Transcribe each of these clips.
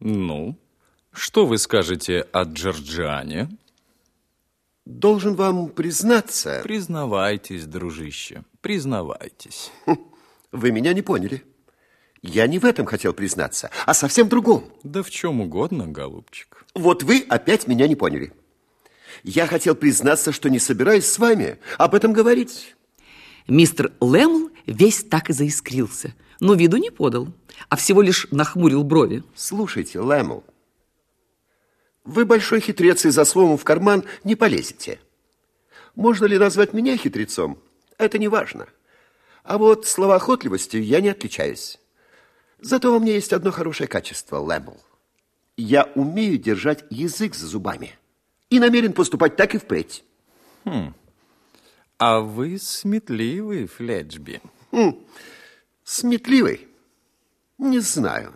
Ну, что вы скажете о Джорджиане? Должен вам признаться... Признавайтесь, дружище, признавайтесь. Вы меня не поняли. Я не в этом хотел признаться, а совсем в другом. Да в чем угодно, голубчик. Вот вы опять меня не поняли. Я хотел признаться, что не собираюсь с вами об этом говорить. Мистер Лэмл весь так и заискрился, но виду не подал, а всего лишь нахмурил брови. Слушайте, Лэмл, вы большой хитрец и за словом в карман не полезете. Можно ли назвать меня хитрецом? Это не важно. А вот словоохотливостью я не отличаюсь. Зато во мне есть одно хорошее качество, Лэмл. Я умею держать язык за зубами и намерен поступать так и впредь. Хм. А вы сметливый, Фледжби. Хм. Сметливый? Не знаю.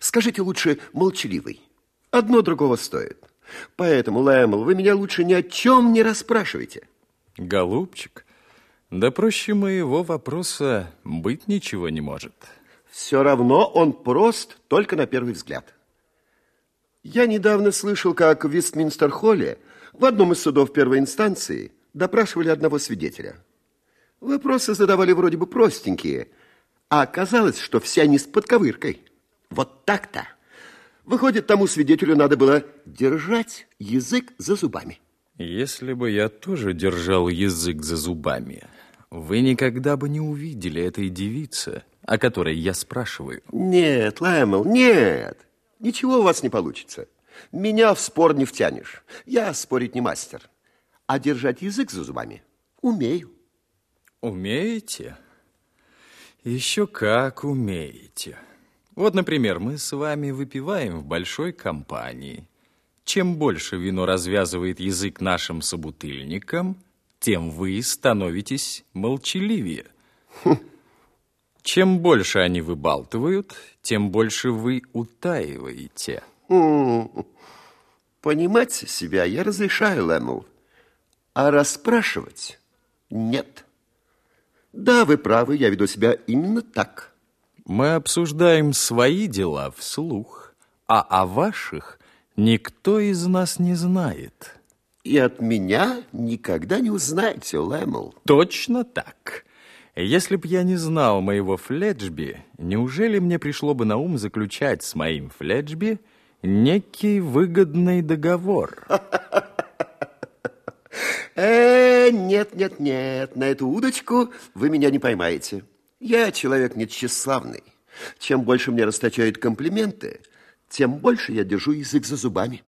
Скажите лучше молчаливый. Одно другого стоит. Поэтому, Лэмл, вы меня лучше ни о чем не расспрашивайте. Голубчик, да проще моего вопроса быть ничего не может. Все равно он прост только на первый взгляд. Я недавно слышал, как в Вестминстер-холле в одном из судов первой инстанции допрашивали одного свидетеля. Вопросы задавали вроде бы простенькие, а оказалось, что все они с подковыркой. Вот так-то. Выходит, тому свидетелю надо было держать язык за зубами. Если бы я тоже держал язык за зубами, вы никогда бы не увидели этой девицы, о которой я спрашиваю. Нет, Лэмл, нет. Ничего у вас не получится. Меня в спор не втянешь. Я спорить не мастер. А держать язык за зубами умею. Умеете? Еще как умеете. Вот, например, мы с вами выпиваем в большой компании. Чем больше вино развязывает язык нашим собутыльникам, тем вы становитесь молчаливее. Чем больше они выбалтывают, тем больше вы утаиваете. Понимать себя я разрешаю, Лэмл, а расспрашивать нет. Да, вы правы, я веду себя именно так. Мы обсуждаем свои дела вслух, а о ваших никто из нас не знает. И от меня никогда не узнаете, Лэмл. Точно так. Если б я не знал моего Фледжби, неужели мне пришло бы на ум заключать с моим Фледжби некий выгодный договор? Нет, нет, нет, на эту удочку вы меня не поймаете. Я человек не тщеславный. Чем больше мне расточают комплименты, тем больше я держу язык за зубами.